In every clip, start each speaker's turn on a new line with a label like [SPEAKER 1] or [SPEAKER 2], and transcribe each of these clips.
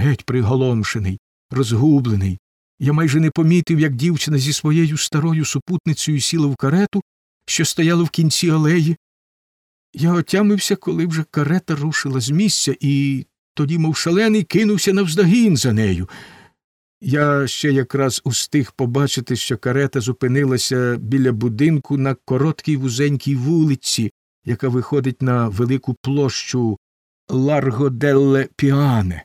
[SPEAKER 1] геть приголомшений, розгублений. Я майже не помітив, як дівчина зі своєю старою супутницею сіла в карету, що стояла в кінці алеї. Я отямився, коли вже карета рушила з місця, і тоді, мов шалений, кинувся навздогін за нею. Я ще якраз устиг побачити, що карета зупинилася біля будинку на короткій вузенькій вулиці, яка виходить на велику площу Ларго делле Піане.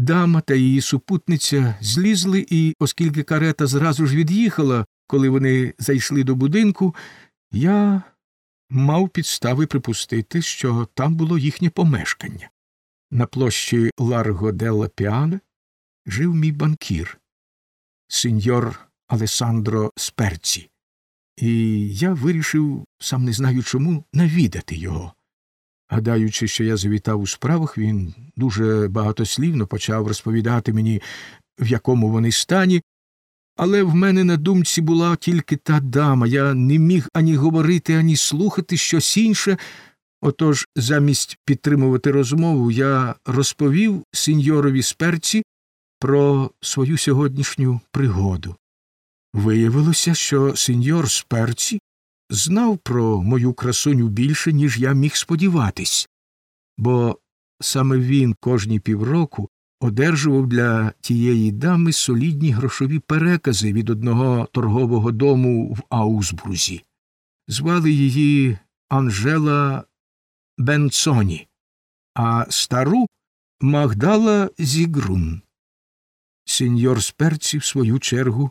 [SPEAKER 1] Дама та її супутниця злізли, і, оскільки карета зразу ж від'їхала, коли вони зайшли до будинку, я мав підстави припустити, що там було їхнє помешкання. На площі Ларго делла Піане жив мій банкір, сеньор Алесандро Сперці, і я вирішив, сам не знаю чому, навідати його. Гадаючи, що я завітав у справах, він дуже багатослівно почав розповідати мені, в якому вони стані, але в мене на думці була тільки та дама, я не міг ані говорити, ані слухати щось інше. Отож, замість підтримувати розмову, я розповів сеньорові сперці про свою сьогоднішню пригоду. Виявилося, що сеньор сперці знав про мою красуню більше, ніж я міг сподіватись, бо саме він кожні півроку одержував для тієї дами солідні грошові перекази від одного торгового дому в Аусбрузі. Звали її Анжела Бенцоні, а стару Магдала Зігрун. Сеньор Сперці, в свою чергу,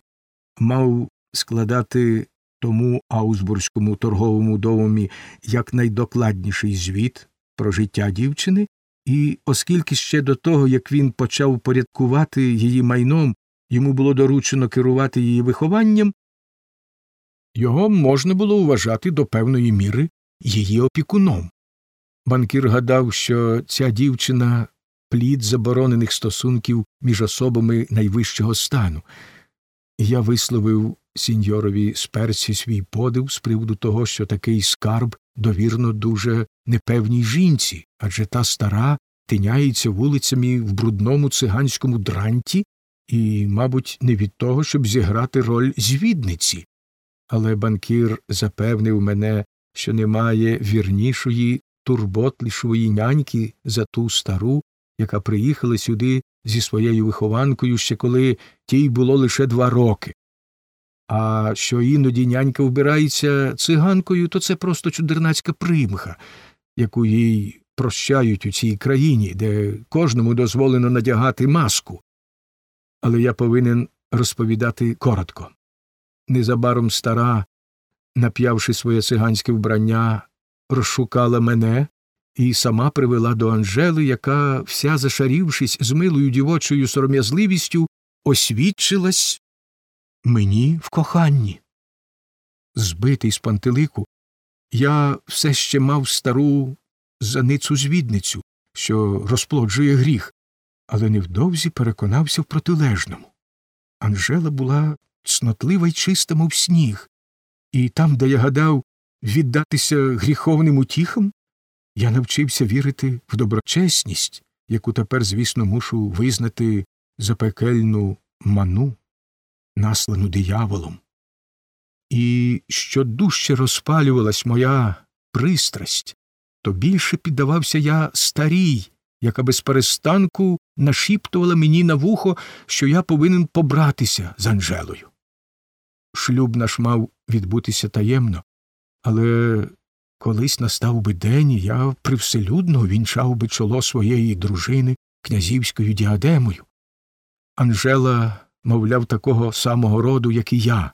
[SPEAKER 1] мав складати тому Аусбурзькому торговому домі якнайдокладніший звіт про життя дівчини, і оскільки ще до того, як він почав порядкувати її майном, йому було доручено керувати її вихованням, його можна було вважати до певної міри її опікуном. Банкір гадав, що ця дівчина плід заборонених стосунків між особами найвищого стану. Я висловив сіньорові сперці свій подив з приводу того, що такий скарб довірно дуже непевній жінці, адже та стара тиняється вулицями в брудному циганському дранті і, мабуть, не від того, щоб зіграти роль звідниці. Але банкір запевнив мене, що немає вірнішої, турботлішої няньки за ту стару, яка приїхала сюди зі своєю вихованкою ще коли тій було лише два роки. А що іноді нянька вбирається циганкою, то це просто чудернацька примха, яку їй прощають у цій країні, де кожному дозволено надягати маску. Але я повинен розповідати коротко. Незабаром стара, нап'явши своє циганське вбрання, розшукала мене і сама привела до Анжели, яка, вся зашарівшись з милою дівочою сором'язливістю, освідчилась мені в коханні. Збитий з пантелику, я все ще мав стару заницу звідницю, що розплоджує гріх, але невдовзі переконався в протилежному. Анжела була цнотлива й чиста, мов сніг, і там, де я гадав віддатися гріховним утіхам, я навчився вірити в доброчесність, яку тепер, звісно, мушу визнати за пекельну ману, наслану дияволом. І що дужче розпалювалась моя пристрасть, то більше піддавався я старій, яка без перестанку нашіптувала мені на вухо, що я повинен побратися з Анжелою. Шлюб наш мав відбутися таємно, але колись настав би день, і я привселюдно вінчав би чоло своєї дружини князівською діадемою. Анжела, мовляв, такого самого роду, як і я.